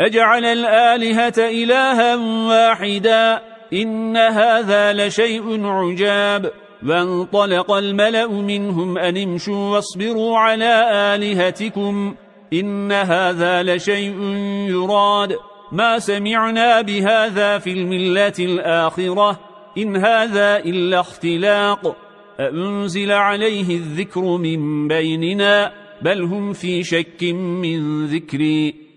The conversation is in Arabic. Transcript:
أجعل الآلهة إلها واحدا إن هذا لشيء عجاب. وانطلق الملأ منهم أن امشوا واصبروا على آلهتكم. إن هذا لشيء يراد. ما سمعنا بهذا في الملة الآخرة. إن هذا إلا اختلاق. أنزل عليه الذكر من بيننا؟ بل هم في شك من ذكري.